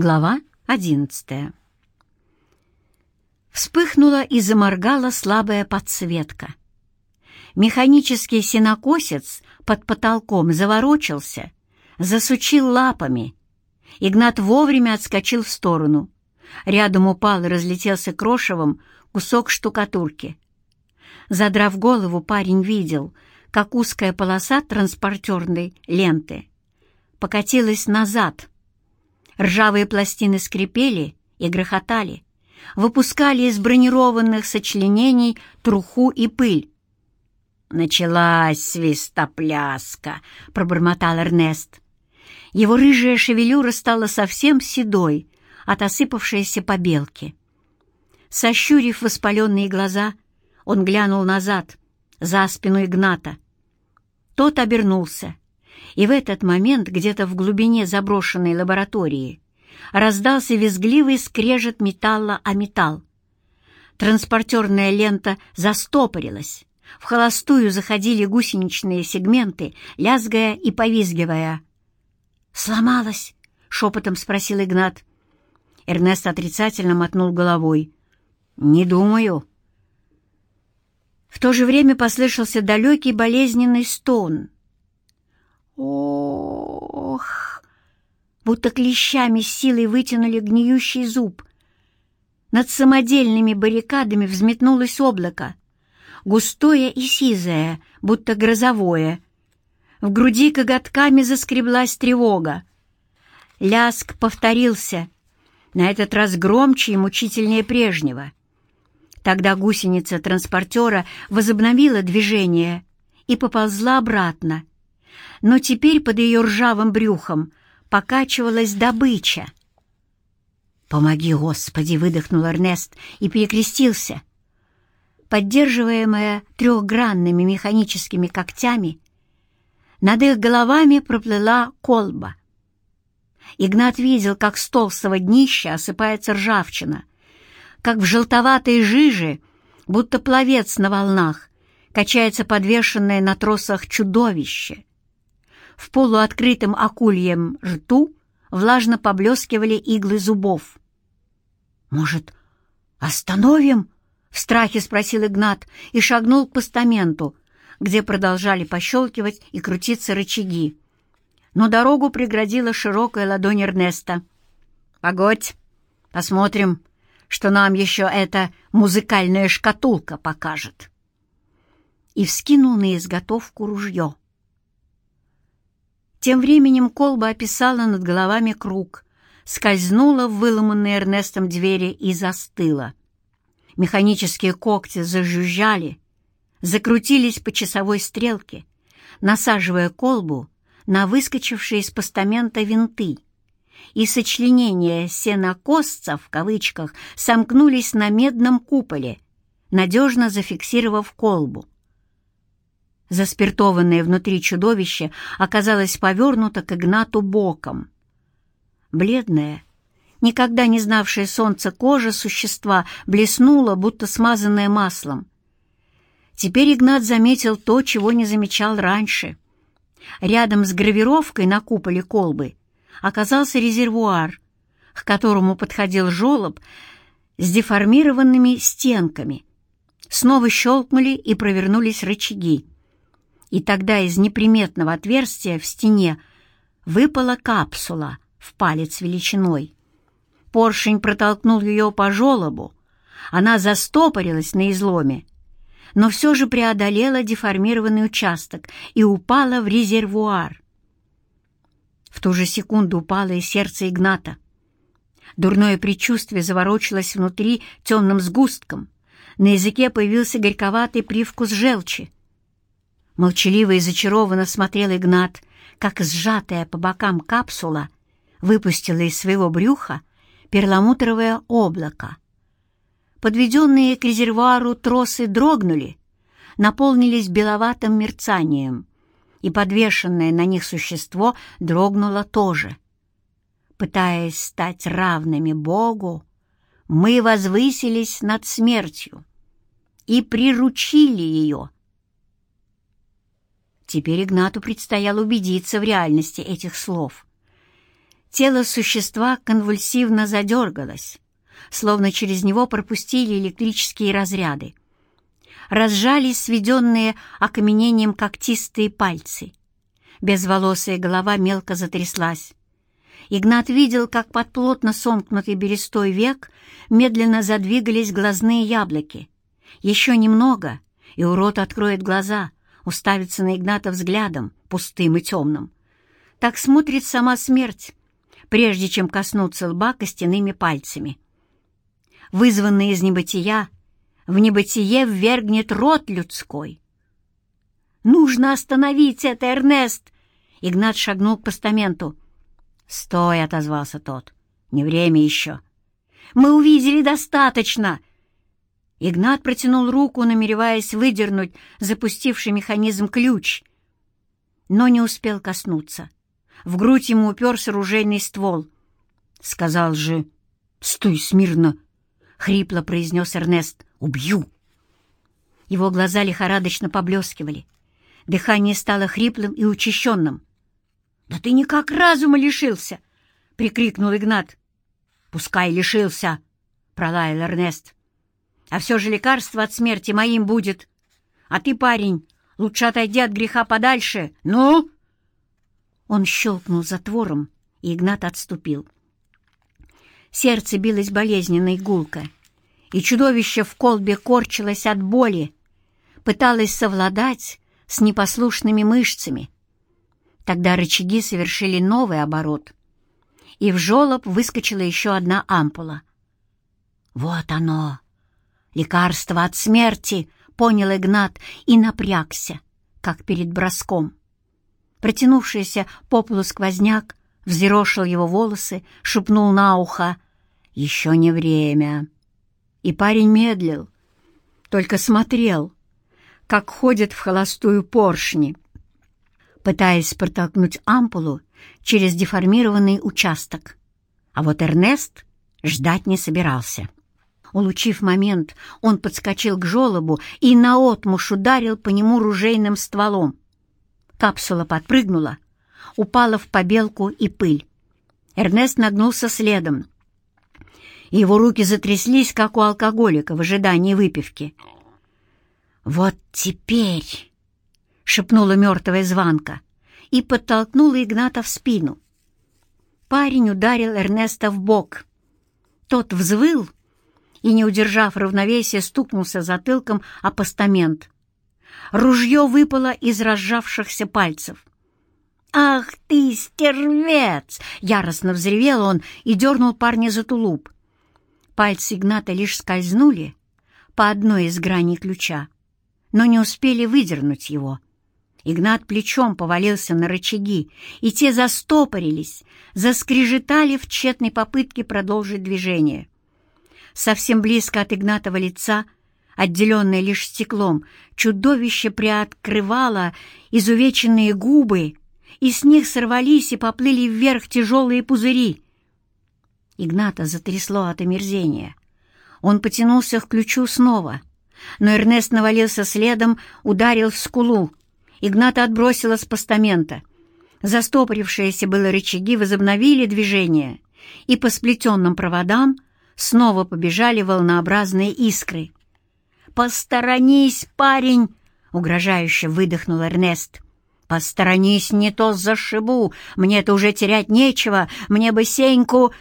Глава одиннадцатая. Вспыхнула и заморгала слабая подсветка. Механический сенокосец под потолком заворочился, засучил лапами. Игнат вовремя отскочил в сторону. Рядом упал и разлетелся крошевом кусок штукатурки. Задрав голову, парень видел, как узкая полоса транспортерной ленты покатилась назад — Ржавые пластины скрипели и грохотали, выпускали из бронированных сочленений труху и пыль. «Началась свистопляска», — пробормотал Эрнест. Его рыжая шевелюра стала совсем седой от осыпавшейся побелки. Сощурив воспаленные глаза, он глянул назад, за спину Игната. Тот обернулся и в этот момент где-то в глубине заброшенной лаборатории раздался визгливый скрежет металла о металл. Транспортерная лента застопорилась. В холостую заходили гусеничные сегменты, лязгая и повизгивая. «Сломалась?» — шепотом спросил Игнат. Эрнест отрицательно мотнул головой. «Не думаю». В то же время послышался далекий болезненный стон — Ох! Будто клещами с силой вытянули гниющий зуб. Над самодельными баррикадами взметнулось облако, густое и сизое, будто грозовое. В груди коготками заскреблась тревога. Ляск повторился, на этот раз громче и мучительнее прежнего. Тогда гусеница транспортера возобновила движение и поползла обратно, но теперь под ее ржавым брюхом покачивалась добыча. «Помоги, Господи!» — выдохнул Эрнест и перекрестился. Поддерживаемая трехгранными механическими когтями, над их головами проплыла колба. Игнат видел, как с толстого днища осыпается ржавчина, как в желтоватой жиже, будто пловец на волнах, качается подвешенное на тросах чудовище. В полуоткрытом акульем рту влажно поблескивали иглы зубов. «Может, остановим?» — в страхе спросил Игнат и шагнул к постаменту, где продолжали пощелкивать и крутиться рычаги. Но дорогу преградила широкая ладонь Эрнеста. «Погодь, посмотрим, что нам еще эта музыкальная шкатулка покажет». И вскинул на изготовку ружье. Тем временем колба описала над головами круг, скользнула в выломанные Эрнестом двери и застыла. Механические когти зажужжали, закрутились по часовой стрелке, насаживая колбу на выскочившие из постамента винты, и сочленения «сенокосца» в кавычках сомкнулись на медном куполе, надежно зафиксировав колбу. Заспиртованное внутри чудовище оказалось повернуто к Игнату боком. Бледная, никогда не знавшая солнца кожа существа блеснула, будто смазанная маслом. Теперь Игнат заметил то, чего не замечал раньше. Рядом с гравировкой на куполе колбы оказался резервуар, к которому подходил желоб с деформированными стенками. Снова щелкнули и провернулись рычаги и тогда из неприметного отверстия в стене выпала капсула в палец величиной. Поршень протолкнул ее по желобу, она застопорилась на изломе, но все же преодолела деформированный участок и упала в резервуар. В ту же секунду упало и сердце Игната. Дурное предчувствие заворочилось внутри темным сгустком. На языке появился горьковатый привкус желчи. Молчаливо и зачарованно смотрел Игнат, как сжатая по бокам капсула выпустила из своего брюха перламутровое облако. Подведенные к резервуару тросы дрогнули, наполнились беловатым мерцанием, и подвешенное на них существо дрогнуло тоже. Пытаясь стать равными Богу, мы возвысились над смертью и приручили ее — Теперь Игнату предстояло убедиться в реальности этих слов. Тело существа конвульсивно задергалось, словно через него пропустили электрические разряды. Разжались сведенные окаменением когтистые пальцы. Безволосая голова мелко затряслась. Игнат видел, как под плотно сомкнутый берестой век медленно задвигались глазные яблоки. Еще немного, и урод откроет глаза, уставится на Игната взглядом, пустым и темным. Так смотрит сама смерть, прежде чем коснуться лба костяными пальцами. Вызванный из небытия, в небытие ввергнет рот людской. «Нужно остановить это, Эрнест!» Игнат шагнул к постаменту. «Стой!» — отозвался тот. «Не время еще!» «Мы увидели достаточно!» Игнат протянул руку, намереваясь выдернуть запустивший механизм ключ, но не успел коснуться. В грудь ему уперся ружейный ствол. «Сказал же, стой смирно!» — хрипло произнес Эрнест. «Убью!» Его глаза лихорадочно поблескивали. Дыхание стало хриплым и учащенным. «Да ты никак разума лишился!» — прикрикнул Игнат. «Пускай лишился!» — пролаял Эрнест. «А все же лекарство от смерти моим будет. А ты, парень, лучше отойди от греха подальше. Ну!» Он щелкнул затвором, и Игнат отступил. Сердце билось болезненно и и чудовище в колбе корчилось от боли, пыталось совладать с непослушными мышцами. Тогда рычаги совершили новый оборот, и в жолоб выскочила еще одна ампула. «Вот оно! Лекарство от смерти!» — понял Игнат и напрягся, как перед броском. Протянувшийся по полу сквозняк взъерошил его волосы, шепнул на ухо «Еще не время». И парень медлил, только смотрел, как ходят в холостую поршни — пытаясь протолкнуть ампулу через деформированный участок. А вот Эрнест ждать не собирался. Улучив момент, он подскочил к жолобу и наотмашь ударил по нему ружейным стволом. Капсула подпрыгнула, упала в побелку и пыль. Эрнест нагнулся следом. Его руки затряслись, как у алкоголика в ожидании выпивки. «Вот теперь...» шепнула мертвая звонка и подтолкнула Игната в спину. Парень ударил Эрнеста в бок. Тот взвыл и, не удержав равновесия, стукнулся затылком о постамент. Ружье выпало из разжавшихся пальцев. «Ах ты, стервец!» — яростно взревел он и дернул парня за тулуп. Пальцы Игната лишь скользнули по одной из граней ключа, но не успели выдернуть его. Игнат плечом повалился на рычаги, и те застопорились, заскрежетали в тщетной попытке продолжить движение. Совсем близко от Игнатова лица, отделенное лишь стеклом, чудовище приоткрывало изувеченные губы, и с них сорвались и поплыли вверх тяжелые пузыри. Игната затрясло от омерзения. Он потянулся к ключу снова, но Эрнест навалился следом, ударил в скулу, Игната отбросила с постамента. Застопорившиеся было рычаги возобновили движение, и по сплетенным проводам снова побежали волнообразные искры. «Посторонись, парень!» — угрожающе выдохнул Эрнест. «Посторонись, не то зашибу! Мне-то уже терять нечего, мне бы Сеньку...»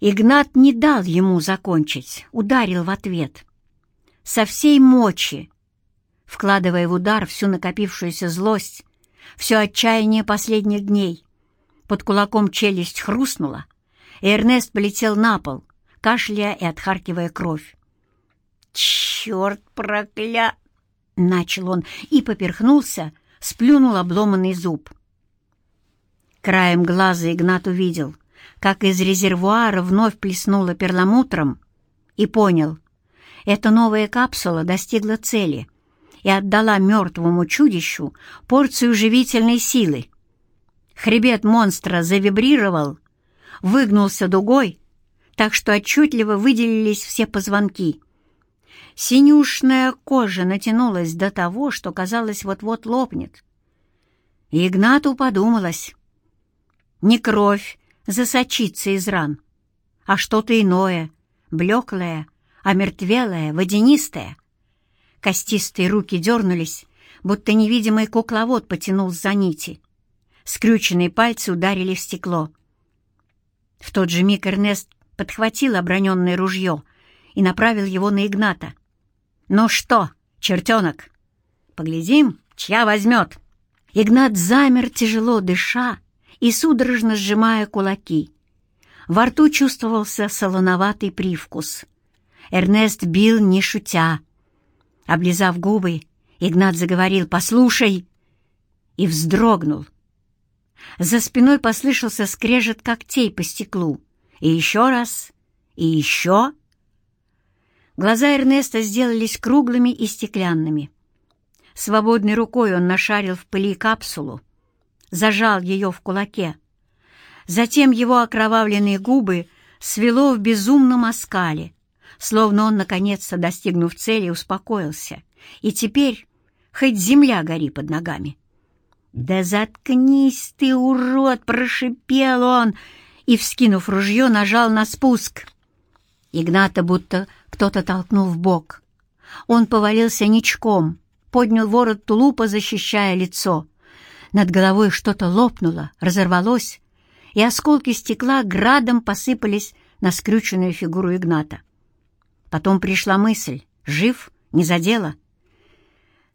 Игнат не дал ему закончить, ударил в ответ. Со всей мочи, вкладывая в удар всю накопившуюся злость, все отчаяние последних дней. Под кулаком челюсть хрустнула, и Эрнест полетел на пол, кашляя и отхаркивая кровь. «Черт прокля!» — начал он и поперхнулся, сплюнул обломанный зуб. Краем глаза Игнат увидел, как из резервуара вновь плеснуло перламутром, и понял — эта новая капсула достигла цели — и отдала мертвому чудищу порцию живительной силы. Хребет монстра завибрировал, выгнулся дугой, так что отчетливо выделились все позвонки. Синюшная кожа натянулась до того, что, казалось, вот-вот лопнет. И Игнату подумалось. Не кровь засочиться из ран, а что-то иное, блеклое, омертвелое, водянистое. Костистые руки дернулись, будто невидимый кукловод потянул за нити. Скрюченные пальцы ударили в стекло. В тот же миг Эрнест подхватил оброненное ружье и направил его на Игната. «Ну что, чертенок, поглядим, чья возьмет?» Игнат замер, тяжело дыша и судорожно сжимая кулаки. Во рту чувствовался солоноватый привкус. Эрнест бил, не шутя. Облизав губы, Игнат заговорил «Послушай!» и вздрогнул. За спиной послышался скрежет когтей по стеклу. И еще раз, и еще. Глаза Эрнеста сделались круглыми и стеклянными. Свободной рукой он нашарил в пыли капсулу, зажал ее в кулаке. Затем его окровавленные губы свело в безумном оскале, словно он, наконец-то достигнув цели, успокоился. И теперь хоть земля гори под ногами. «Да заткнись ты, урод!» — прошипел он, и, вскинув ружье, нажал на спуск. Игната будто кто-то толкнул в бок. Он повалился ничком, поднял ворот тулупа, защищая лицо. Над головой что-то лопнуло, разорвалось, и осколки стекла градом посыпались на скрюченную фигуру Игната. Потом пришла мысль — жив, не задело.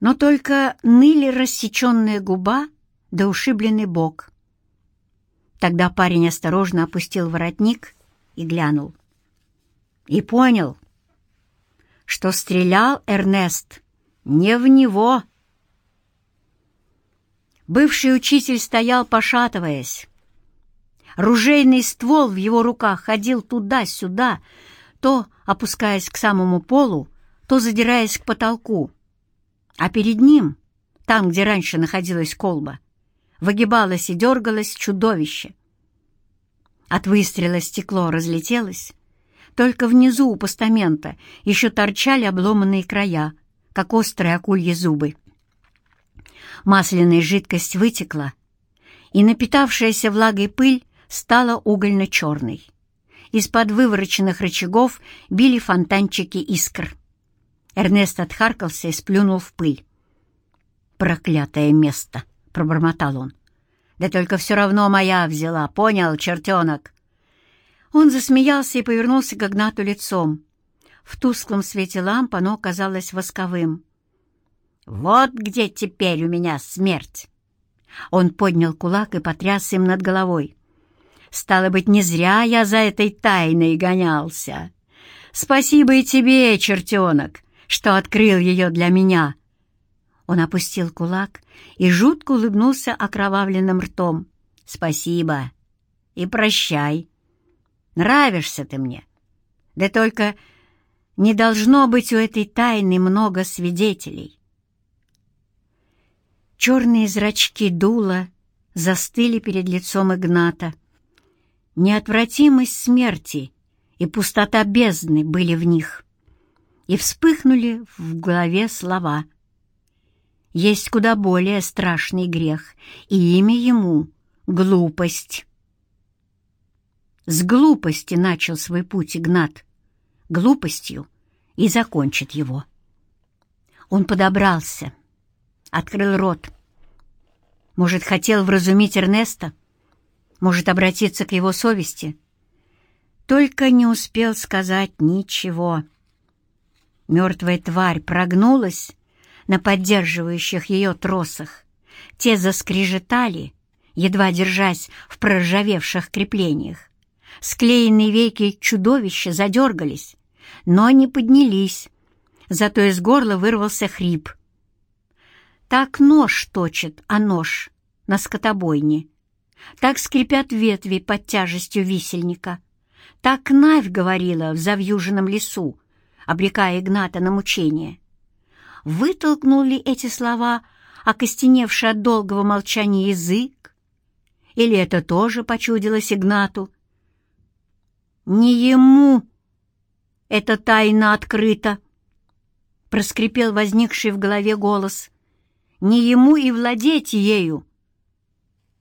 Но только ныли рассеченная губа да ушибленный бок. Тогда парень осторожно опустил воротник и глянул. И понял, что стрелял Эрнест не в него. Бывший учитель стоял, пошатываясь. Ружейный ствол в его руках ходил туда-сюда, то опускаясь к самому полу, то задираясь к потолку. А перед ним, там, где раньше находилась колба, выгибалось и дергалось чудовище. От выстрела стекло разлетелось, только внизу у постамента еще торчали обломанные края — как острые акульи зубы. Масляная жидкость вытекла, и напитавшаяся влагой пыль стала угольно-черной. Из-под вывороченных рычагов били фонтанчики искр. Эрнест отхаркался и сплюнул в пыль. «Проклятое место!» — пробормотал он. «Да только все равно моя взяла, понял, чертенок?» Он засмеялся и повернулся к Игнату лицом. В тусклом свете ламп оно казалось восковым. «Вот где теперь у меня смерть!» Он поднял кулак и потряс им над головой. «Стало быть, не зря я за этой тайной гонялся. Спасибо и тебе, чертенок, что открыл ее для меня!» Он опустил кулак и жутко улыбнулся окровавленным ртом. «Спасибо и прощай. Нравишься ты мне. Да только не должно быть у этой тайны много свидетелей. Черные зрачки дула застыли перед лицом Игната. Неотвратимость смерти и пустота бездны были в них. И вспыхнули в голове слова. Есть куда более страшный грех, и имя ему — глупость. С глупости начал свой путь Игнат — глупостью и закончит его. Он подобрался, открыл рот. Может, хотел вразумить Эрнеста? Может, обратиться к его совести? Только не успел сказать ничего. Мертвая тварь прогнулась на поддерживающих ее тросах. Те заскрежетали, едва держась в проржавевших креплениях. Склеенные веки чудовища задергались, но не поднялись, зато из горла вырвался хрип. Так нож точит, а нож на скотобойне. Так скрипят ветви под тяжестью висельника. Так Навь говорила в завьюженном лесу, обрекая Игната на мучение. Вытолкнул ли эти слова, окостеневший от долгого молчания язык? Или это тоже почудилось Игнату? Не ему эта тайна открыта, — проскрипел возникший в голове голос. Не ему и владеть ею.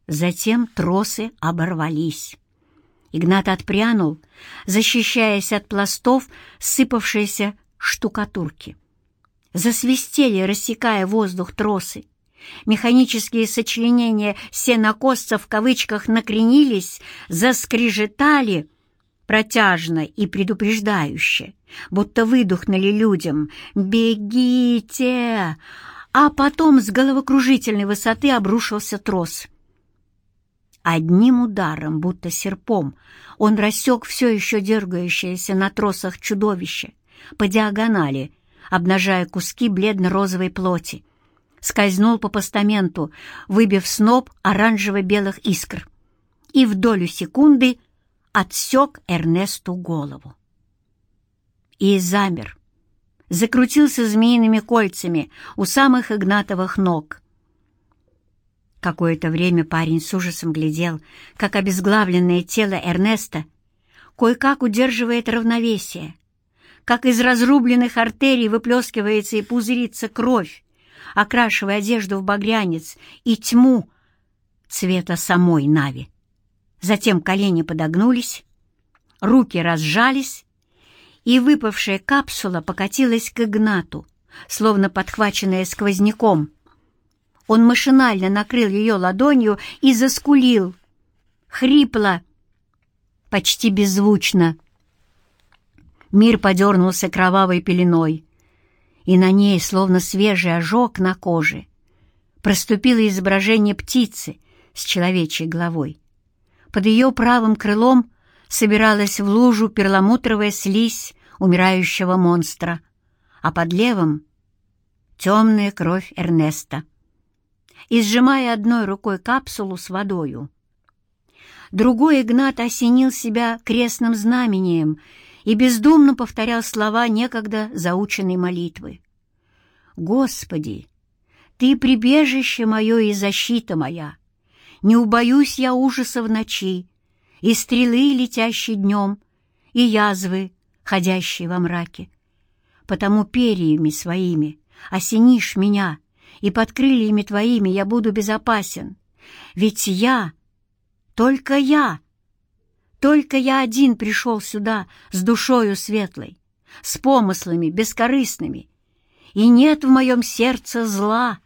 Затем тросы оборвались. Игнат отпрянул, защищаясь от пластов сыпавшейся штукатурки. Засвистели, рассекая воздух тросы. Механические сочленения сенокосца в кавычках накренились, заскрежетали протяжно и предупреждающе, будто выдохнули людям «Бегите!», а потом с головокружительной высоты обрушился трос. Одним ударом, будто серпом, он рассек все еще дергающееся на тросах чудовище по диагонали, обнажая куски бледно-розовой плоти скользнул по постаменту, выбив сноп оранжево-белых искр, и в долю секунды отсек Эрнесту голову. И замер, закрутился змеиными кольцами у самых Игнатовых ног. Какое-то время парень с ужасом глядел, как обезглавленное тело Эрнеста кое-как удерживает равновесие, как из разрубленных артерий выплескивается и пузырится кровь, окрашивая одежду в багрянец и тьму цвета самой Нави. Затем колени подогнулись, руки разжались, и выпавшая капсула покатилась к Игнату, словно подхваченная сквозняком. Он машинально накрыл ее ладонью и заскулил. Хрипло, почти беззвучно. Мир подернулся кровавой пеленой и на ней, словно свежий ожог на коже, проступило изображение птицы с человечьей головой. Под ее правым крылом собиралась в лужу перламутровая слизь умирающего монстра, а под левым — темная кровь Эрнеста. И сжимая одной рукой капсулу с водою, другой Игнат осенил себя крестным знамением — и бездумно повторял слова некогда заученной молитвы. «Господи, Ты прибежище мое и защита моя! Не убоюсь я ужаса в ночи, и стрелы, летящие днем, и язвы, ходящие во мраке. Потому перьями своими осенишь меня, и под крыльями Твоими я буду безопасен. Ведь я, только я, только я один пришел сюда с душою светлой, с помыслами бескорыстными, и нет в моем сердце зла.